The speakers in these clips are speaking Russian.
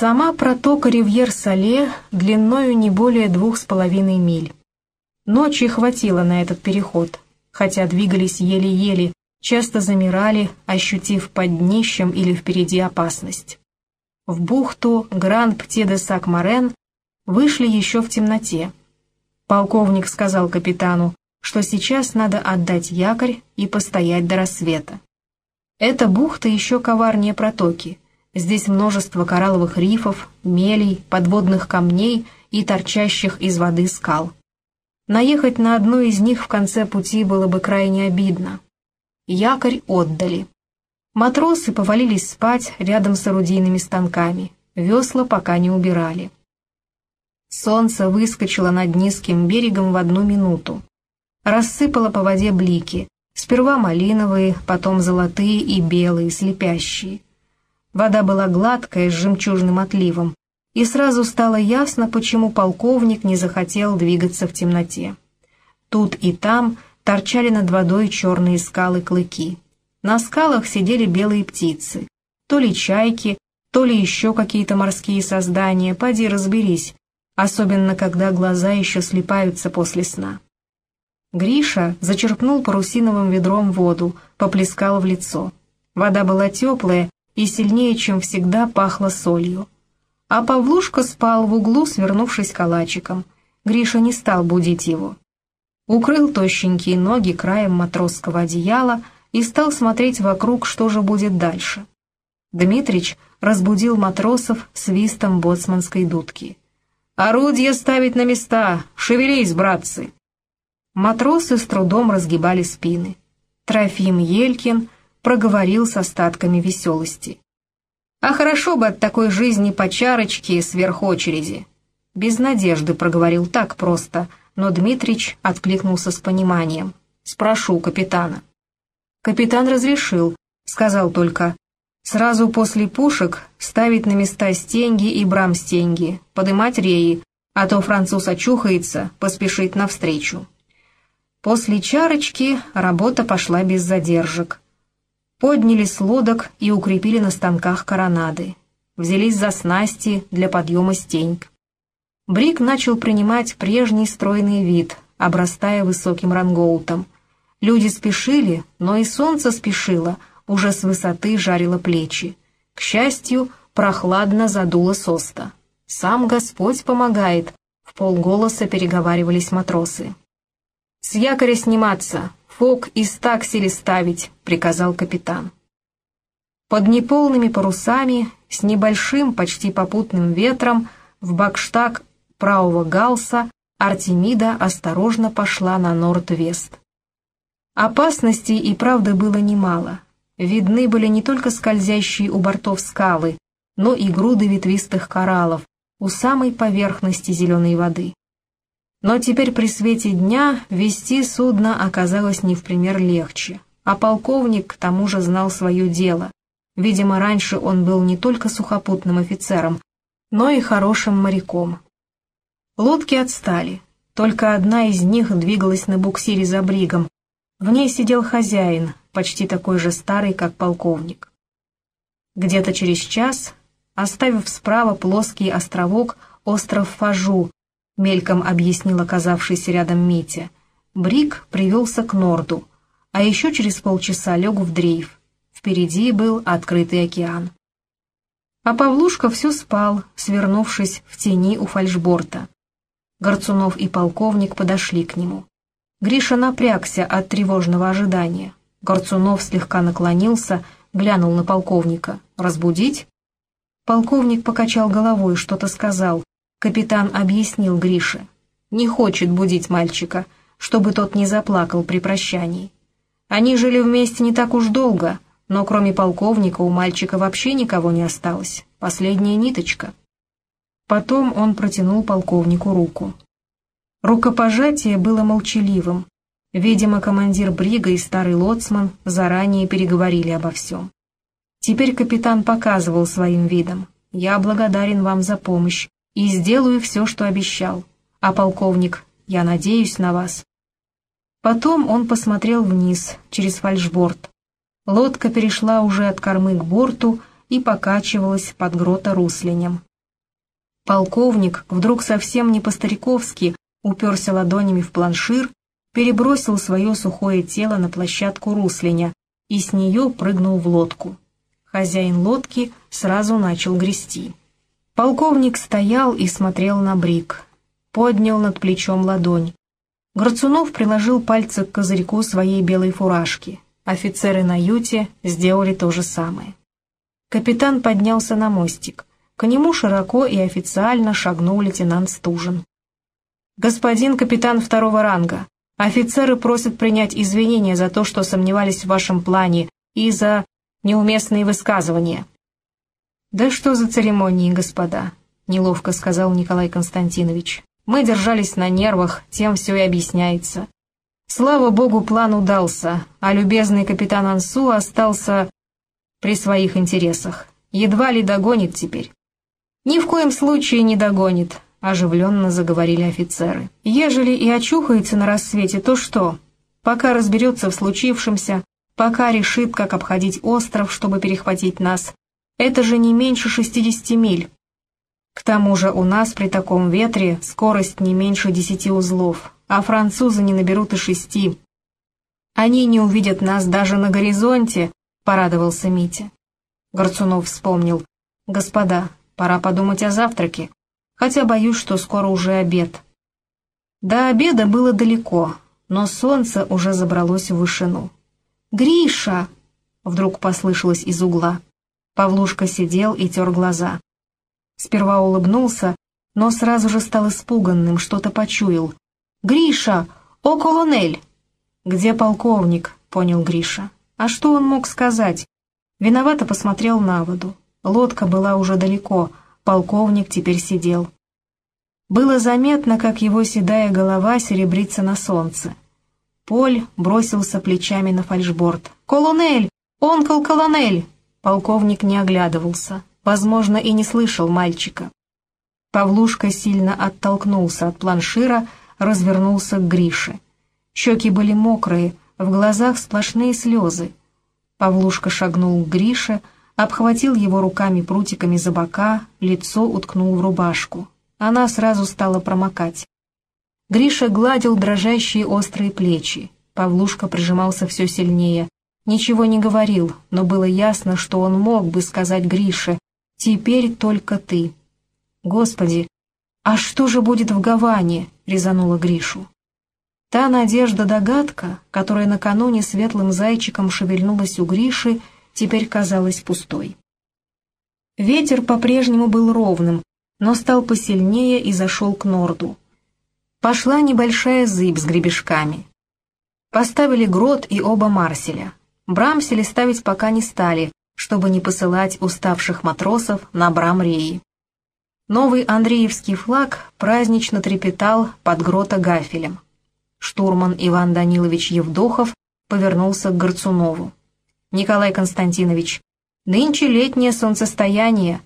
Сама протока Ривьер-Сале длиною не более двух с половиной миль. Ночи хватило на этот переход, хотя двигались еле-еле, часто замирали, ощутив под днищем или впереди опасность. В бухту Гранд-Птеде-Сак-Морен вышли еще в темноте. Полковник сказал капитану, что сейчас надо отдать якорь и постоять до рассвета. Эта бухта еще коварнее протоки — Здесь множество коралловых рифов, мелей, подводных камней и торчащих из воды скал. Наехать на одну из них в конце пути было бы крайне обидно. Якорь отдали. Матросы повалились спать рядом с орудийными станками, весла пока не убирали. Солнце выскочило над низким берегом в одну минуту. Рассыпало по воде блики, сперва малиновые, потом золотые и белые, слепящие. Вода была гладкая, с жемчужным отливом, и сразу стало ясно, почему полковник не захотел двигаться в темноте. Тут и там торчали над водой черные скалы-клыки. На скалах сидели белые птицы, то ли чайки, то ли еще какие-то морские создания, поди разберись, особенно когда глаза еще слепаются после сна. Гриша зачерпнул парусиновым ведром воду, поплескал в лицо. Вода была теплая, и сильнее, чем всегда, пахло солью. А Павлушка спал в углу, свернувшись калачиком. Гриша не стал будить его. Укрыл тощенькие ноги краем матросского одеяла и стал смотреть вокруг, что же будет дальше. Дмитрич разбудил матросов свистом боцманской дудки. «Орудие ставить на места! Шевелись, братцы!» Матросы с трудом разгибали спины. Трофим Елькин — проговорил с остатками веселости. «А хорошо бы от такой жизни по чарочке сверх очереди!» Без надежды проговорил так просто, но Дмитрич откликнулся с пониманием. «Спрошу капитана». Капитан разрешил, сказал только, «Сразу после пушек ставить на места стенги и брамстенги, подымать реи, а то француз очухается, поспешить навстречу». После чарочки работа пошла без задержек подняли с лодок и укрепили на станках коронады. Взялись за снасти для подъема стеньк. Брик начал принимать прежний стройный вид, обрастая высоким рангоутом. Люди спешили, но и солнце спешило, уже с высоты жарило плечи. К счастью, прохладно задуло соста. «Сам Господь помогает», — в полголоса переговаривались матросы. «С якоря сниматься, фок и стаксели ставить», — приказал капитан. Под неполными парусами, с небольшим, почти попутным ветром, в бакштаг правого галса Артемида осторожно пошла на Норд-Вест. Опасностей и правда было немало. Видны были не только скользящие у бортов скалы, но и груды ветвистых кораллов у самой поверхности зеленой воды. Но теперь при свете дня вести судно оказалось не в пример легче, а полковник к тому же знал свое дело. Видимо, раньше он был не только сухопутным офицером, но и хорошим моряком. Лодки отстали, только одна из них двигалась на буксире за бригом. В ней сидел хозяин, почти такой же старый, как полковник. Где-то через час, оставив справа плоский островок, остров Фажу, мельком объяснил оказавшийся рядом Митя. Брик привелся к Норду, а еще через полчаса лег в дрейф. Впереди был открытый океан. А Павлушка все спал, свернувшись в тени у фальшборта. Горцунов и полковник подошли к нему. Гриша напрягся от тревожного ожидания. Горцунов слегка наклонился, глянул на полковника. «Разбудить?» Полковник покачал головой, что-то сказал, Капитан объяснил Грише. Не хочет будить мальчика, чтобы тот не заплакал при прощании. Они жили вместе не так уж долго, но кроме полковника у мальчика вообще никого не осталось. Последняя ниточка. Потом он протянул полковнику руку. Рукопожатие было молчаливым. Видимо, командир брига и старый лоцман заранее переговорили обо всем. Теперь капитан показывал своим видом. «Я благодарен вам за помощь и сделаю все, что обещал. А полковник, я надеюсь на вас». Потом он посмотрел вниз, через фальшборд. Лодка перешла уже от кормы к борту и покачивалась под грота руслинем. Полковник вдруг совсем не по-стариковски уперся ладонями в планшир, перебросил свое сухое тело на площадку русленя и с нее прыгнул в лодку. Хозяин лодки сразу начал грести. Полковник стоял и смотрел на брик, поднял над плечом ладонь. Грацунов приложил пальцы к козырьку своей белой фуражки. Офицеры на юте сделали то же самое. Капитан поднялся на мостик. К нему широко и официально шагнул лейтенант Стужин. «Господин капитан второго ранга, офицеры просят принять извинения за то, что сомневались в вашем плане и за неуместные высказывания». «Да что за церемонии, господа?» — неловко сказал Николай Константинович. «Мы держались на нервах, тем все и объясняется. Слава богу, план удался, а любезный капитан Ансу остался при своих интересах. Едва ли догонит теперь». «Ни в коем случае не догонит», — оживленно заговорили офицеры. «Ежели и очухается на рассвете, то что? Пока разберется в случившемся, пока решит, как обходить остров, чтобы перехватить нас, это же не меньше 60 миль. К тому же у нас при таком ветре скорость не меньше 10 узлов, а французы не наберут и шести. Они не увидят нас даже на горизонте, порадовался Митя. Горцунов вспомнил. Господа, пора подумать о завтраке, хотя боюсь, что скоро уже обед. До обеда было далеко, но солнце уже забралось в вышину. «Гриша!» — вдруг послышалось из угла. Павлушка сидел и тер глаза. Сперва улыбнулся, но сразу же стал испуганным, что-то почуял. «Гриша! О, колонель!» «Где полковник?» — понял Гриша. А что он мог сказать? Виновато посмотрел на воду. Лодка была уже далеко, полковник теперь сидел. Было заметно, как его седая голова серебрится на солнце. Поль бросился плечами на фальшборд. «Колонель! Онкл Колонель!» Полковник не оглядывался, возможно, и не слышал мальчика. Павлушка сильно оттолкнулся от планшира, развернулся к Грише. Щеки были мокрые, в глазах сплошные слезы. Павлушка шагнул к Грише, обхватил его руками-прутиками за бока, лицо уткнул в рубашку. Она сразу стала промокать. Гриша гладил дрожащие острые плечи. Павлушка прижимался все сильнее. Ничего не говорил, но было ясно, что он мог бы сказать Грише «Теперь только ты». «Господи, а что же будет в Гаване?» — резанула Гришу. Та надежда-догадка, которая накануне светлым зайчиком шевельнулась у Гриши, теперь казалась пустой. Ветер по-прежнему был ровным, но стал посильнее и зашел к норду. Пошла небольшая зыбь с гребешками. Поставили грот и оба марселя. Брамсели ставить пока не стали, чтобы не посылать уставших матросов на Брамреи. Новый Андреевский флаг празднично трепетал под грота гафелем. Штурман Иван Данилович Евдохов повернулся к Горцунову. «Николай Константинович, нынче летнее солнцестояние.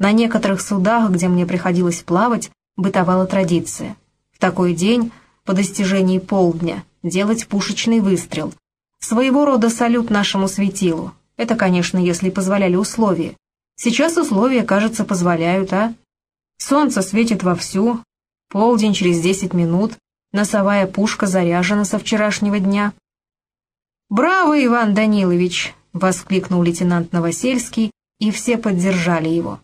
На некоторых судах, где мне приходилось плавать, бытовала традиция. В такой день, по достижении полдня, делать пушечный выстрел, Своего рода салют нашему светилу. Это, конечно, если позволяли условия. Сейчас условия, кажется, позволяют, а? Солнце светит вовсю, полдень через десять минут, носовая пушка заряжена со вчерашнего дня. «Браво, Иван Данилович!» — воскликнул лейтенант Новосельский, и все поддержали его.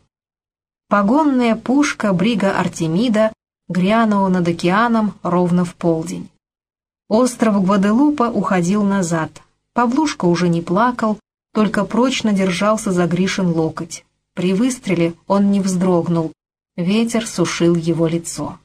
Погонная пушка Брига Артемида грянула над океаном ровно в полдень. Остров Гваделупа уходил назад. Павлушка уже не плакал, только прочно держался за Гришин локоть. При выстреле он не вздрогнул. Ветер сушил его лицо.